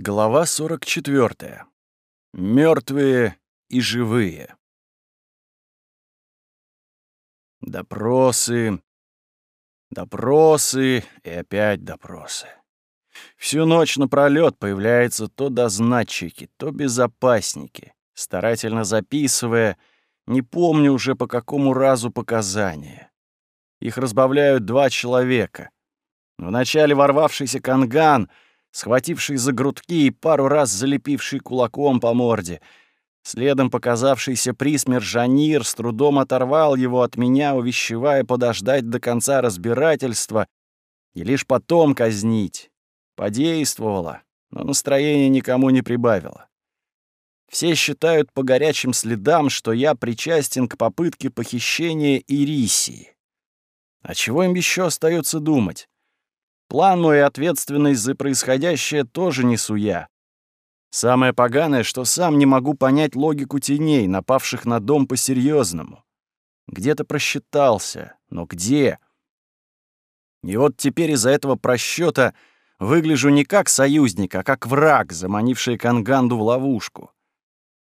Глава 44. Мертвые и живые. Допросы, допросы и опять допросы. Всю ночь напролёт появляются то дознатчики, то безопасники, старательно записывая, не помню уже по какому разу показания. Их разбавляют два человека. Вначале ворвавшийся Канган — схвативший за грудки и пару раз залепивший кулаком по морде. Следом показавшийся присмер Жанир с трудом оторвал его от меня, увещевая подождать до конца разбирательства и лишь потом казнить. Подействовало, но настроение никому не прибавило. Все считают по горячим следам, что я причастен к попытке похищения Ирисии. А чего им еще остается думать? План мой и ответственность за происходящее тоже несу я. Самое поганое, что сам не могу понять логику теней, напавших на дом по-серьезному. Где-то просчитался, но где? И вот теперь из-за этого просчета выгляжу не как союзник, а как враг, заманивший Канганду в ловушку.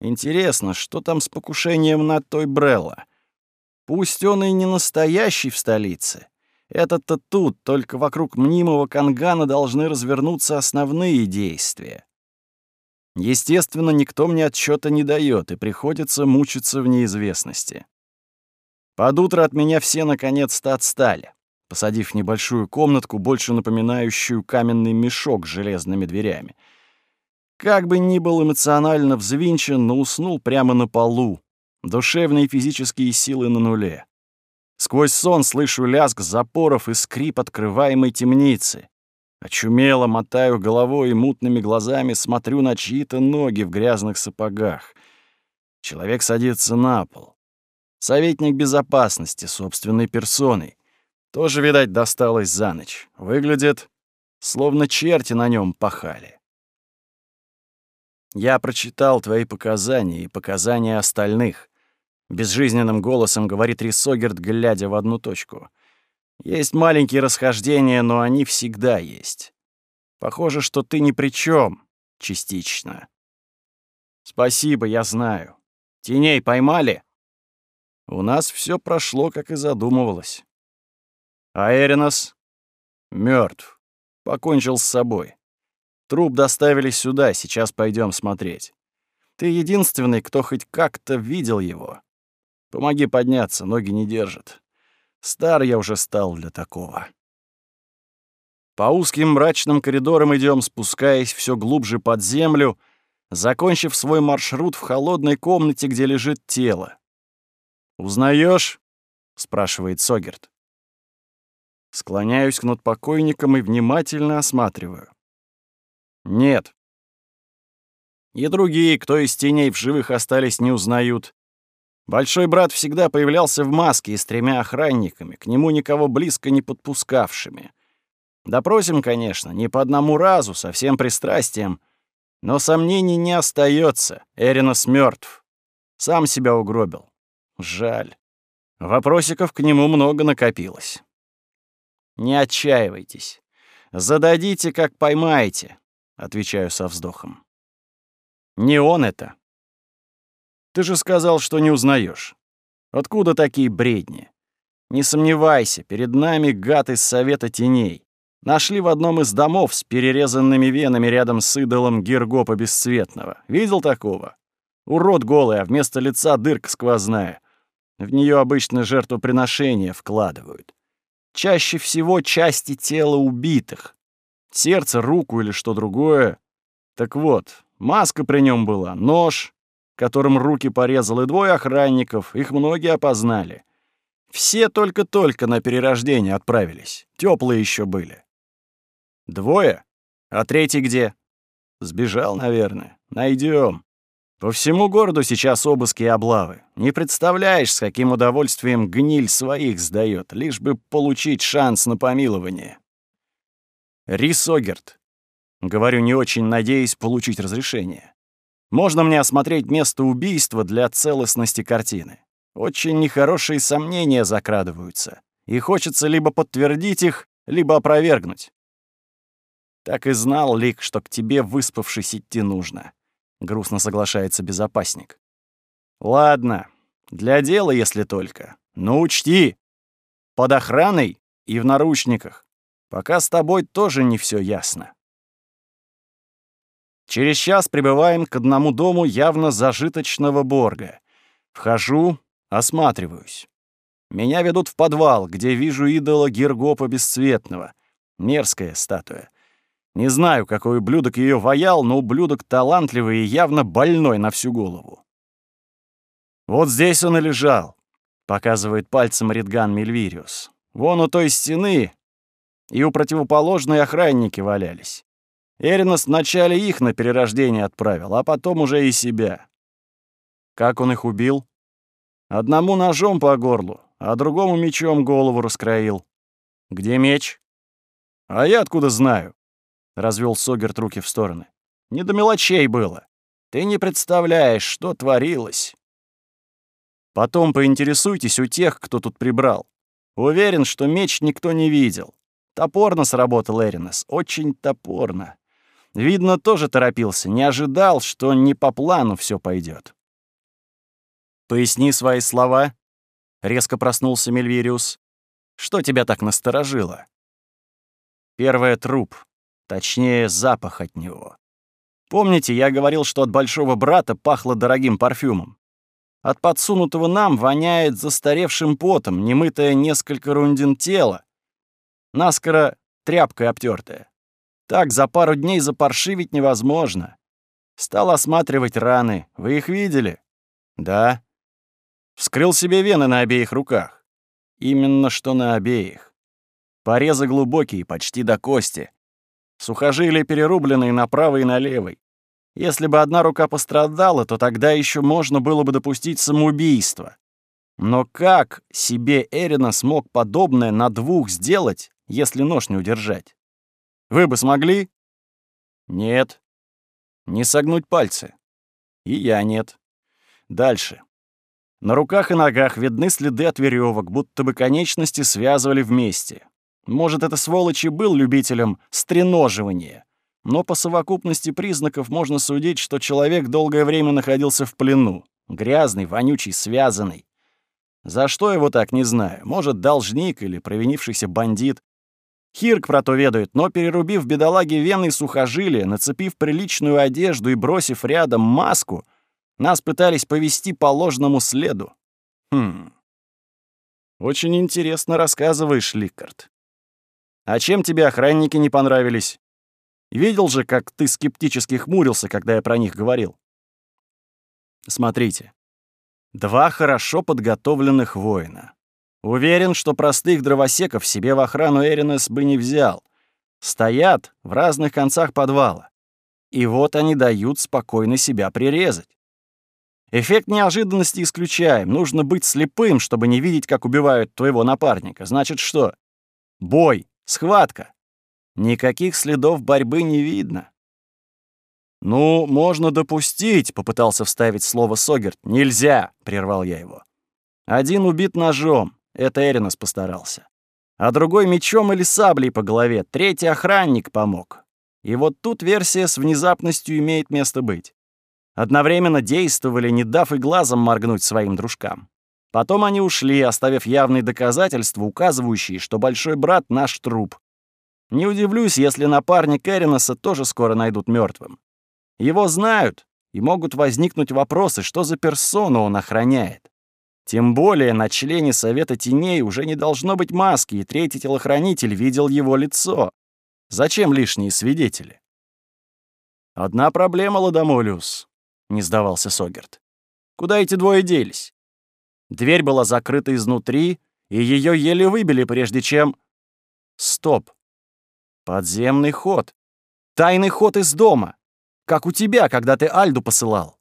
Интересно, что там с покушением на той Брелла? Пусть он и не настоящий в столице, этот-то тут, только вокруг мнимого Кангана должны развернуться основные действия. Естественно, никто мне отчета не дает, и приходится мучиться в неизвестности. Под утро от меня все наконец-то отстали, посадив небольшую комнатку, больше напоминающую каменный мешок с железными дверями. Как бы ни был эмоционально взвинчен, но уснул прямо на полу. Душевные и физические силы на нуле. Сквозь сон слышу лязг запоров и скрип открываемой темницы. Очумело мотаю головой и мутными глазами смотрю на чьи-то ноги в грязных сапогах. Человек садится на пол. Советник безопасности собственной персоной. Тоже, видать, досталось за ночь. Выглядит, словно черти на нем пахали. Я прочитал твои показания и показания остальных. Безжизненным голосом говорит Рисогерт, глядя в одну точку. Есть маленькие расхождения, но они всегда есть. Похоже, что ты ни при чем, частично. Спасибо, я знаю. Теней поймали? У нас все прошло, как и задумывалось. А Эринос мертв, покончил с собой. Труп доставили сюда, сейчас пойдем смотреть. Ты единственный, кто хоть как-то видел его. Помоги подняться, ноги не держат. Стар я уже стал для такого. По узким мрачным коридорам идем, спускаясь все глубже под землю, закончив свой маршрут в холодной комнате, где лежит тело. Узнаешь? спрашивает Согерт. Склоняюсь к над покойником и внимательно осматриваю. Нет. И другие, кто из теней в живых остались, не узнают. Большой брат всегда появлялся в маске и с тремя охранниками, к нему никого близко не подпускавшими. Допросим, конечно, не по одному разу, со всем пристрастием, но сомнений не остается. Эринос мертв. Сам себя угробил. Жаль. Вопросиков к нему много накопилось. Не отчаивайтесь. Зададите, как поймаете, отвечаю со вздохом. Не он это. Ты же сказал, что не узнаешь. Откуда такие бредни? Не сомневайся, перед нами гад из Совета Теней. Нашли в одном из домов с перерезанными венами рядом с идолом Гергопа Бесцветного. Видел такого? Урод голый, а вместо лица дырка сквозная. В нее обычно жертвоприношения вкладывают. Чаще всего части тела убитых. Сердце, руку или что другое. Так вот, маска при нем была, нож, которым руки порезал, двое охранников, их многие опознали. Все только-только на перерождение отправились, теплые еще были. Двое? А третий где? Сбежал, наверное. Найдем. По всему городу сейчас обыски и облавы. Не представляешь, с каким удовольствием гниль своих сдает, лишь бы получить шанс на помилование. Рис Огерт. Говорю, не очень надеясь получить разрешение. Можно мне осмотреть место убийства для целостности картины? Очень нехорошие сомнения закрадываются, и хочется либо подтвердить их, либо опровергнуть. Так и знал, Лик, что к тебе, выспавшись, идти нужно. Грустно соглашается безопасник. Ладно, для дела, если только. Но учти, под охраной и в наручниках. Пока с тобой тоже не все ясно. Через час прибываем к одному дому явно зажиточного борга. Вхожу, осматриваюсь. Меня ведут в подвал, где вижу идола Гергопа Бесцветного. Мерзкая статуя. Не знаю, какой ублюдок ее ваял, но ублюдок талантливый и явно больной на всю голову. Вот здесь он и лежал, показывает пальцем Ридган Мельвириус. Вон у той стены и у противоположной охранники валялись. Эринос вначале их на перерождение отправил, а потом уже и себя. Как он их убил? Одному ножом по горлу, а другому мечом голову раскроил. Где меч? А я откуда знаю? Развел Согерт руки в стороны. Не до мелочей было. Ты не представляешь, что творилось. Потом поинтересуйтесь у тех, кто тут прибрал. Уверен, что меч никто не видел. Топорно сработал Эринес, очень топорно. Видно, тоже торопился, не ожидал, что не по плану все пойдет. «Поясни свои слова», — резко проснулся Мельвириус. «Что тебя так насторожило?» Первое — труп, точнее, запах от него. Помните, я говорил, что от большого брата пахло дорогим парфюмом? От подсунутого нам воняет застаревшим потом, немытое несколько рундин тела, наскоро тряпкой обтертая. Так за пару дней запаршивить невозможно. Стал осматривать раны. Вы их видели? Да. Вскрыл себе вены на обеих руках. Именно что на обеих. Порезы глубокие, почти до кости. Сухожилия перерубленные направо и на левой. Если бы одна рука пострадала, то тогда еще можно было бы допустить самоубийство. Но как себе Эрина смог подобное на двух сделать, если нож не удержать? Вы бы смогли? Нет. Не согнуть пальцы. И я нет. Дальше. На руках и ногах видны следы от веревок, будто бы конечности связывали вместе. Может, это сволочь и был любителем стреноживания, но по совокупности признаков можно судить, что человек долгое время находился в плену. Грязный, вонючий, связанный. За что его так, не знаю. Может, должник или провинившийся бандит. Хирк про то ведает, но перерубив бедолаге вены и сухожилия, нацепив приличную одежду и бросив рядом маску, нас пытались повести по ложному следу. Хм. Очень интересно рассказываешь, Ликард. А чем тебе охранники не понравились? Видел же, как ты скептически хмурился, когда я про них говорил. Смотрите. Два хорошо подготовленных воина. Уверен, что простых дровосеков себе в охрану Эринес бы не взял. Стоят в разных концах подвала. И вот они дают спокойно себя прирезать. Эффект неожиданности исключаем. Нужно быть слепым, чтобы не видеть, как убивают твоего напарника. Значит, что? Бой, схватка. Никаких следов борьбы не видно. «Ну, можно допустить», — попытался вставить слово Согерт. «Нельзя», — прервал я его. «Один убит ножом, это Эринос постарался. А другой мечом или саблей по голове, третий охранник помог. И вот тут версия с внезапностью имеет место быть. Одновременно действовали, не дав и глазом моргнуть своим дружкам. Потом они ушли, оставив явные доказательства, указывающие, что большой брат — наш труп. Не удивлюсь, если напарник Эриноса тоже скоро найдут мертвым. Его знают, и могут возникнуть вопросы, что за персону он охраняет. Тем более на члене Совета Теней уже не должно быть маски, и третий телохранитель видел его лицо. Зачем лишние свидетели? «Одна проблема, Ладомолиус», — не сдавался Согерт. «Куда эти двое делись?» Дверь была закрыта изнутри, и ее еле выбили, прежде чем... Стоп. Подземный ход. Тайный ход из дома. Как у тебя, когда ты Альду посылал.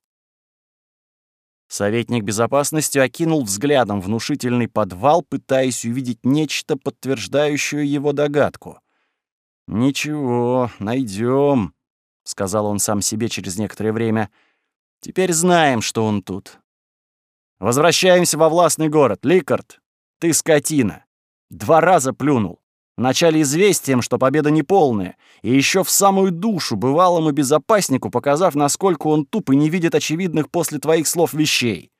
Советник безопасности окинул взглядом внушительный подвал, пытаясь увидеть нечто, подтверждающее его догадку. «Ничего, найдем, сказал он сам себе через некоторое время. «Теперь знаем, что он тут. Возвращаемся во властный город. Ликард, ты скотина. Два раза плюнул. Вначале известием, что победа неполная, и еще в самую душу бывалому безопаснику, показав, насколько он туп и не видит очевидных после твоих слов вещей.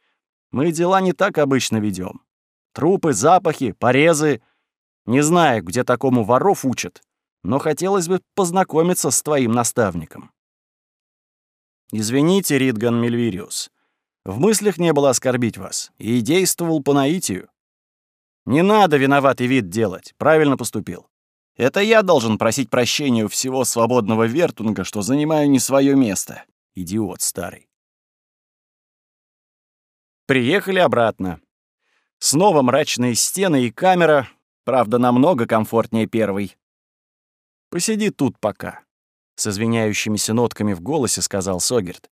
Мы дела не так обычно ведем. Трупы, запахи, порезы. Не знаю, где такому воров учат, но хотелось бы познакомиться с твоим наставником. Извините, Ридган Мельвириус. В мыслях не было оскорбить вас, и действовал по наитию. Не надо виноватый вид делать, правильно поступил. Это я должен просить прощения у всего свободного вертунга, что занимаю не свое место. Идиот старый. Приехали обратно. Снова мрачные стены и камера, правда, намного комфортнее первой. Посиди тут пока. С извиняющимися нотками в голосе сказал Согерт.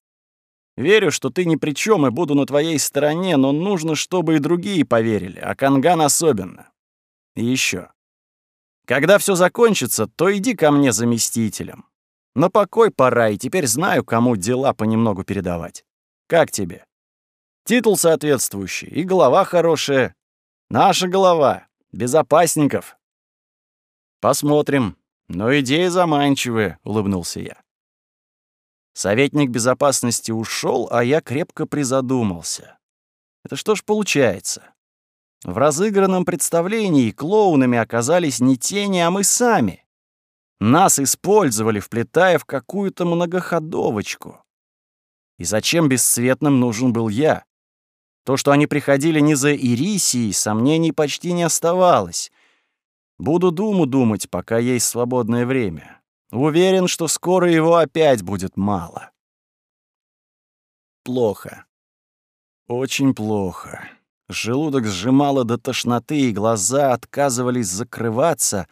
Верю, что ты ни при чем и буду на твоей стороне, но нужно, чтобы и другие поверили, а Канган особенно. И еще. Когда все закончится, то иди ко мне заместителем. На покой пора, и теперь знаю, кому дела понемногу передавать. Как тебе? Титул соответствующий, и голова хорошая. Наша голова. Безопасников. Посмотрим. Но идея заманчивая, улыбнулся я. Советник безопасности ушел, а я крепко призадумался. Это что ж получается? В разыгранном представлении клоунами оказались не тени, а мы сами. Нас использовали, вплетая в какую-то многоходовочку. И зачем бесцветным нужен был я? То, что они приходили не за Ирисией, сомнений почти не оставалось. Буду думу думать, пока есть свободное время. Уверен, что скоро его опять будет мало. Плохо. Очень плохо. Желудок сжимало до тошноты, и глаза отказывались закрываться,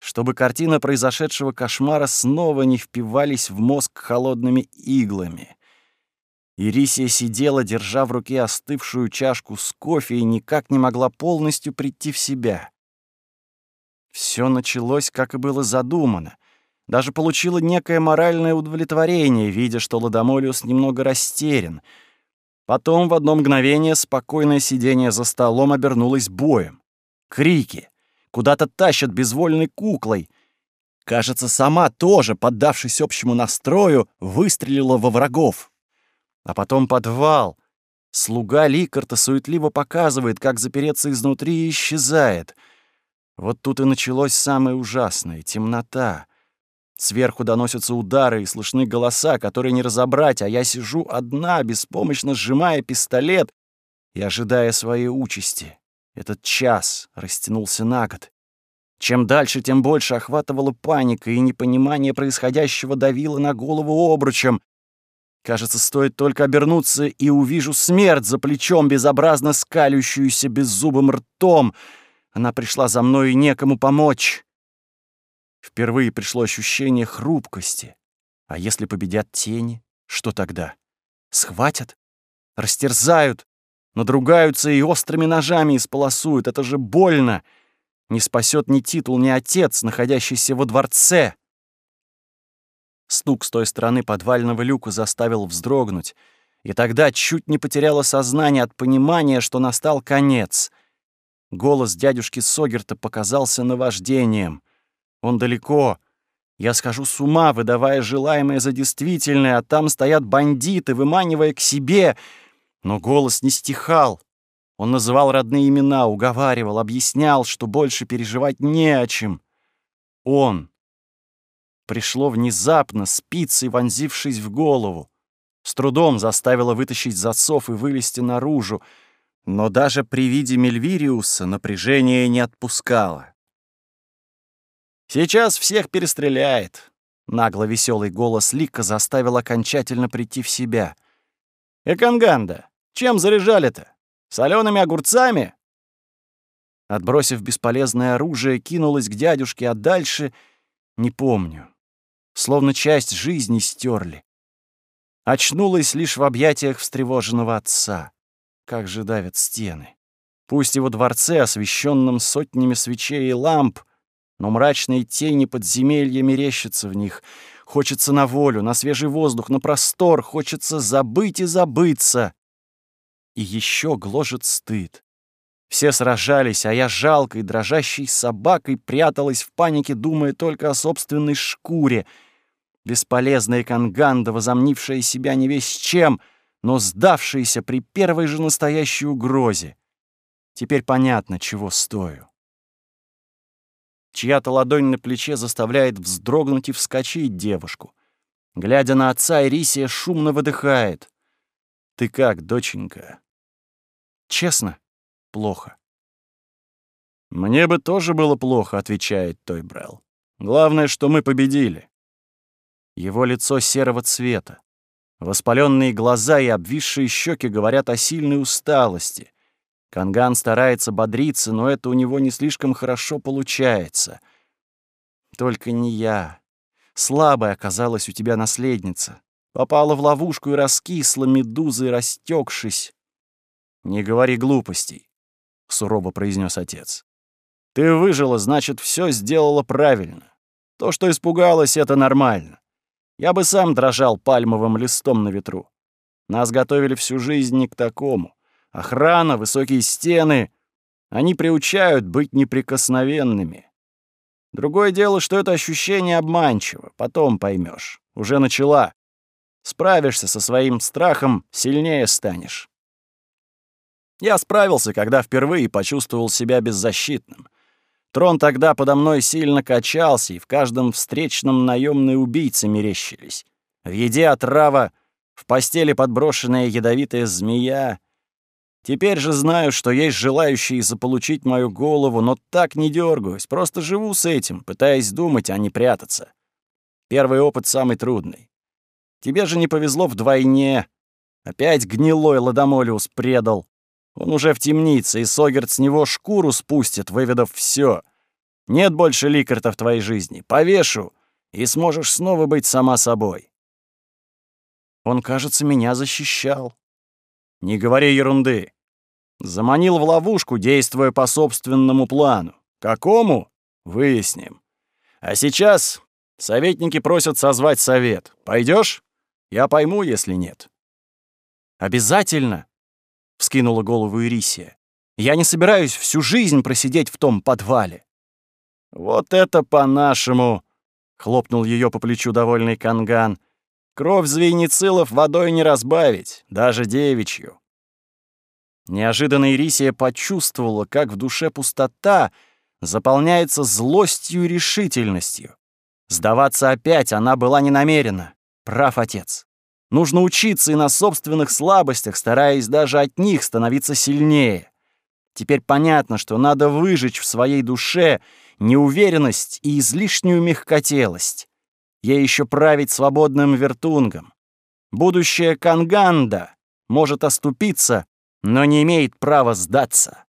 чтобы картина произошедшего кошмара снова не впивались в мозг холодными иглами. Ирисия сидела, держа в руке остывшую чашку с кофе, и никак не могла полностью прийти в себя. Все началось, как и было задумано — даже получила некое моральное удовлетворение, видя, что Ладомолиус немного растерян. Потом в одно мгновение спокойное сидение за столом обернулось боем. Крики. Куда-то тащат безвольной куклой. Кажется, сама тоже, поддавшись общему настрою, выстрелила во врагов. А потом подвал. Слуга Ликарта суетливо показывает, как запереться изнутри и исчезает. Вот тут и началось самое ужасное — темнота. Сверху доносятся удары и слышны голоса, которые не разобрать, а я сижу одна, беспомощно сжимая пистолет и ожидая своей участи. Этот час растянулся на год. Чем дальше, тем больше охватывала паника, и непонимание происходящего давило на голову обручем. Кажется, стоит только обернуться, и увижу смерть за плечом, безобразно скалющуюся беззубым ртом. Она пришла за мной, и некому помочь. Впервые пришло ощущение хрупкости. А если победят тени, что тогда? Схватят? Растерзают? Надругаются и острыми ножами исполосуют. Это же больно! Не спасет ни титул, ни отец, находящийся во дворце. Стук с той стороны подвального люка заставил вздрогнуть, и тогда чуть не потеряла сознание от понимания, что настал конец. Голос дядюшки Согерта показался наваждением. Он далеко. Я схожу с ума, выдавая желаемое за действительное, а там стоят бандиты, выманивая к себе. Но голос не стихал. Он называл родные имена, уговаривал, объяснял, что больше переживать не о чем. Он. Пришло внезапно, спицей вонзившись в голову. С трудом заставило вытащить засов и вылезти наружу, но даже при виде Мельвириуса напряжение не отпускало. Сейчас всех перестреляет. Нагло веселый голос Лика заставил окончательно прийти в себя. Эканганда, чем заряжали-то? Солеными огурцами? Отбросив бесполезное оружие, кинулась к дядюшке, а дальше не помню. Словно часть жизни стерли. Очнулась лишь в объятиях встревоженного отца. Как же давят стены. Пусть его дворце, освещенном сотнями свечей и ламп, но мрачные тени подземелья мерещатся в них. Хочется на волю, на свежий воздух, на простор, хочется забыть и забыться. И еще гложет стыд. Все сражались, а я жалкой, дрожащей собакой пряталась в панике, думая только о собственной шкуре. Бесполезная Канганда, возомнившая себя не весь чем, но сдавшаяся при первой же настоящей угрозе. Теперь понятно, чего стою. Чья-то ладонь на плече заставляет вздрогнуть и вскочить девушку. Глядя на отца, Ирисия шумно выдыхает. «Ты как, доченька?» «Честно, плохо». «Мне бы тоже было плохо», — отвечает Тойбрелл. «Главное, что мы победили». Его лицо серого цвета. Воспаленные глаза и обвисшие щеки говорят о сильной усталости. Канган старается бодриться, но это у него не слишком хорошо получается. Только не я. Слабая оказалась у тебя наследница. Попала в ловушку и раскисла медузой, растекшись. «Не говори глупостей», — сурово произнес отец. «Ты выжила, значит, все сделала правильно. То, что испугалась, это нормально. Я бы сам дрожал пальмовым листом на ветру. Нас готовили всю жизнь не к такому. Охрана, высокие стены. Они приучают быть неприкосновенными. Другое дело, что это ощущение обманчиво. Потом поймешь. Уже начала. Справишься со своим страхом, сильнее станешь. Я справился, когда впервые почувствовал себя беззащитным. Трон тогда подо мной сильно качался, и в каждом встречном наемные убийцы мерещились. В еде отрава, в постели подброшенная ядовитая змея, Теперь же знаю, что есть желающие заполучить мою голову, но так не дергаюсь, просто живу с этим, пытаясь думать, а не прятаться. Первый опыт самый трудный. Тебе же не повезло вдвойне. Опять гнилой Ладомолиус предал. Он уже в темнице, и Согерт с него шкуру спустит, выведав все. Нет больше ликарта в твоей жизни. Повешу, и сможешь снова быть сама собой. Он, кажется, меня защищал. Не говори ерунды. Заманил в ловушку, действуя по собственному плану. Какому? Выясним. А сейчас советники просят созвать совет. Пойдешь? Я пойму, если нет. Обязательно, вскинула голову Ирисия. Я не собираюсь всю жизнь просидеть в том подвале. Вот это по-нашему, хлопнул ее по плечу довольный Канган. Кровь звейницилов водой не разбавить, даже девичью. Неожиданно Ирисия почувствовала, как в душе пустота заполняется злостью и решительностью. Сдаваться опять она была не намерена. Прав отец. Нужно учиться и на собственных слабостях, стараясь даже от них становиться сильнее. Теперь понятно, что надо выжечь в своей душе неуверенность и излишнюю мягкотелость. Ей еще править свободным вертунгом. Будущее Канганда может оступиться но не имеет права сдаться.